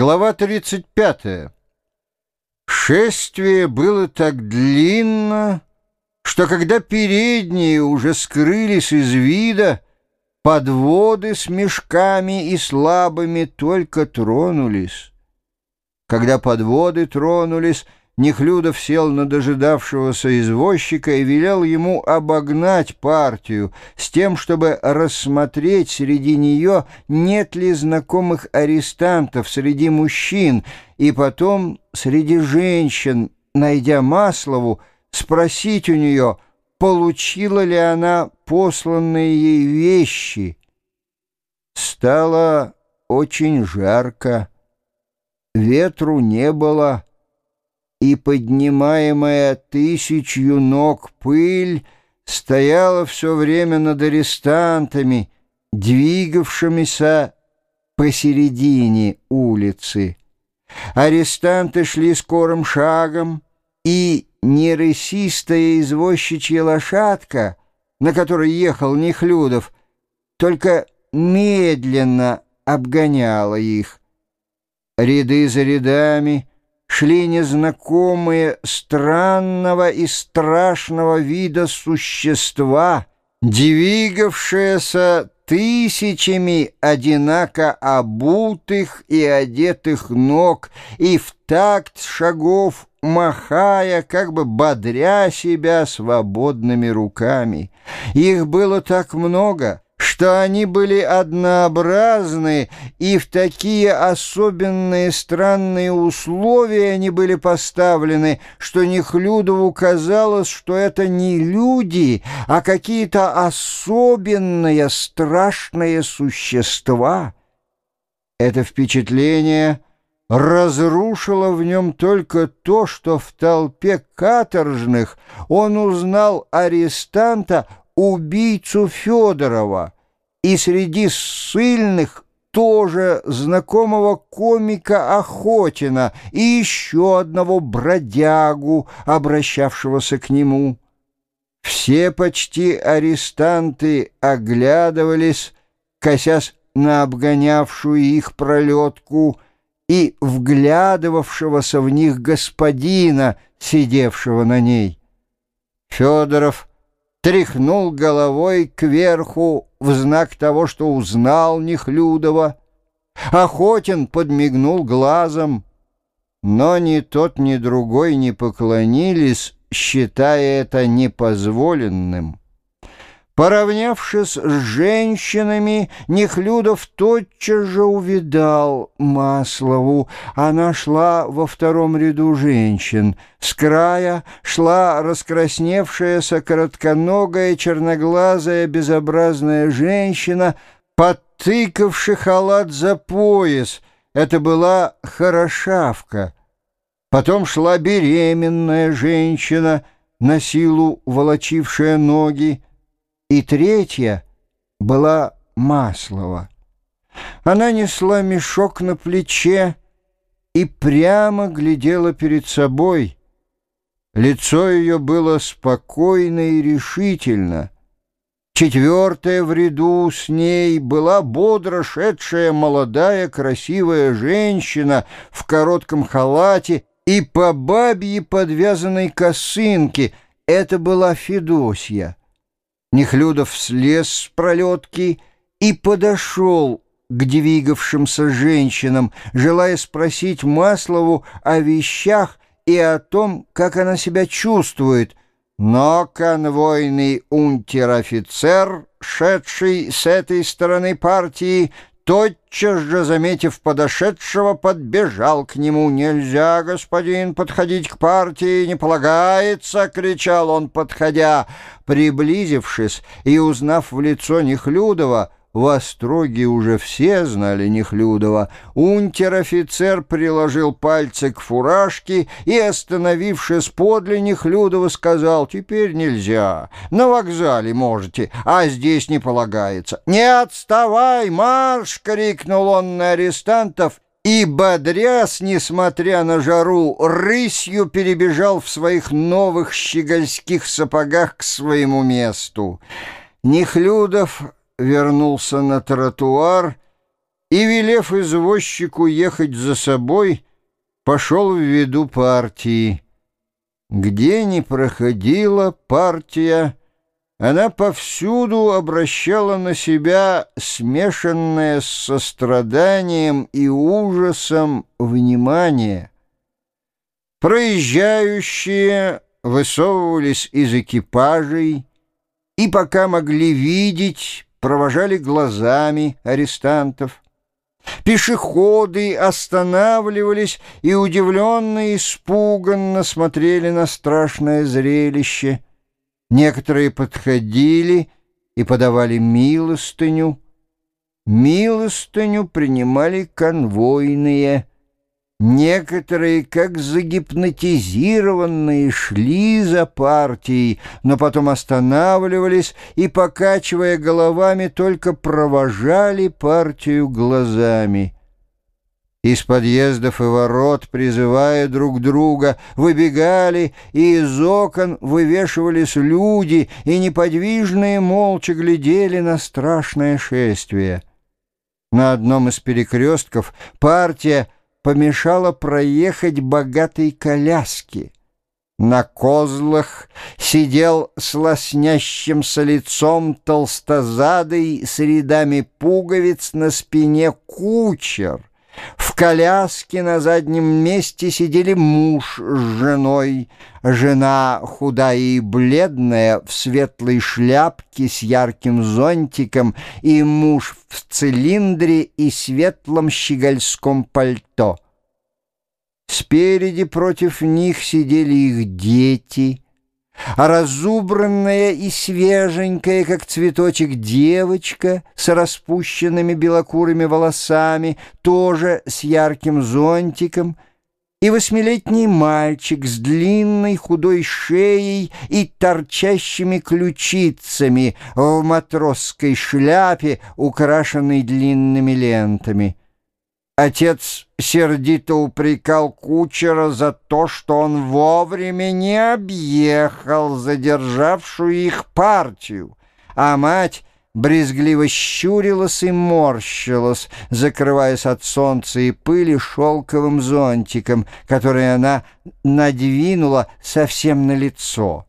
Глава 35. Шествие было так длинно, что когда передние уже скрылись из вида, подводы с мешками и слабыми только тронулись. Когда подводы тронулись, Нехлюдов сел на дожидавшегося извозчика и велел ему обогнать партию с тем, чтобы рассмотреть среди нее, нет ли знакомых арестантов среди мужчин, и потом среди женщин, найдя Маслову, спросить у нее, получила ли она посланные ей вещи. Стало очень жарко, ветру не было, и поднимаемая тысячью ног пыль стояла все время над арестантами, двигавшимися посередине улицы. Арестанты шли скорым шагом, и нерысистая извозчичья лошадка, на которой ехал Нехлюдов, только медленно обгоняла их. Ряды за рядами — шли незнакомые странного и страшного вида существа, двигавшиеся тысячами одинако обутых и одетых ног и в такт шагов махая, как бы бодря себя свободными руками. Их было так много — что они были однообразны, и в такие особенные странные условия они были поставлены, что Нехлюдову казалось, что это не люди, а какие-то особенные страшные существа. Это впечатление разрушило в нем только то, что в толпе каторжных он узнал арестанта, убийцу Федорова, и среди ссыльных тоже знакомого комика Охотина и еще одного бродягу, обращавшегося к нему. Все почти арестанты оглядывались, косясь на обгонявшую их пролетку и вглядывавшегося в них господина, сидевшего на ней. Федоров тряхнул головой кверху в знак того, что узнал Нехлюдова. Охотин подмигнул глазом, но ни тот, ни другой не поклонились, считая это непозволенным. Поравнявшись с женщинами, Нехлюдов тотчас же увидал Маслову. Она шла во втором ряду женщин. С края шла раскрасневшаяся, коротконогая, черноглазая, безобразная женщина, подтыкавши халат за пояс. Это была хорошавка. Потом шла беременная женщина, на силу волочившая ноги, и третья была Маслова. Она несла мешок на плече и прямо глядела перед собой. Лицо ее было спокойно и решительно. Четвертая в ряду с ней была бодро шедшая молодая красивая женщина в коротком халате и по бабье подвязанной косынке. Это была Федосья. Нехлюдов слез с пролетки и подошел к двигавшимся женщинам, желая спросить Маслову о вещах и о том, как она себя чувствует. Но конвойный унтер-офицер, шедший с этой стороны партии, тотчас же, заметив подошедшего, подбежал к нему. «Нельзя, господин, подходить к партии, не полагается!» — кричал он, подходя. Приблизившись и узнав в лицо Нехлюдова, в Остроге уже все знали Нехлюдова. Унтер-офицер приложил пальцы к фуражке и, остановившись подле Нехлюдова, сказал, «Теперь нельзя. На вокзале можете, а здесь не полагается». «Не отставай, марш!» — крикнул он на арестантов и, бодрясь, несмотря на жару, рысью перебежал в своих новых щегольских сапогах к своему месту. Нехлюдов вернулся на тротуар и, велев извозчику ехать за собой, пошел в виду партии. Где ни проходила партия, она повсюду обращала на себя смешанное с состраданием и ужасом внимание. Проезжающие высовывались из экипажей и, пока могли видеть, провожали глазами арестантов. Пешеходы останавливались и удивленно и испуганно смотрели на страшное зрелище. Некоторые подходили и подавали милостыню. Милостыню принимали конвойные. Некоторые, как загипнотизированные, шли за партией, но потом останавливались и, покачивая головами, только провожали партию глазами. Из подъездов и ворот, призывая друг друга, выбегали, и из окон вывешивались люди, и неподвижные молча глядели на страшное шествие. На одном из перекрестков партия помешало проехать богатой коляске. На козлах сидел с лоснящимся лицом толстозадый с рядами пуговиц на спине кучер. Коляске на заднем месте сидели муж с женой. Жена худая и бледная, в светлой шляпке с ярким зонтиком, и муж в цилиндре и светлом щегольском пальто. Спереди против них сидели их дети — а разубранная и свеженькая, как цветочек, девочка с распущенными белокурыми волосами, тоже с ярким зонтиком, и восьмилетний мальчик с длинной худой шеей и торчащими ключицами в матросской шляпе, украшенной длинными лентами. Отец сердито упрекал кучера за то, что он вовремя не объехал задержавшую их партию, а мать брезгливо щурилась и морщилась, закрываясь от солнца и пыли шелковым зонтиком, который она надвинула совсем на лицо.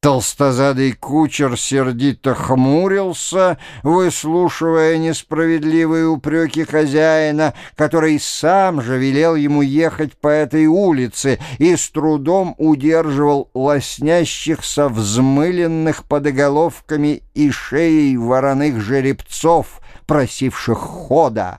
Толстозадый кучер сердито хмурился, выслушивая несправедливые упреки хозяина, который сам же велел ему ехать по этой улице и с трудом удерживал лоснящихся взмыленных подоголовками и шеей вороных жеребцов, просивших хода.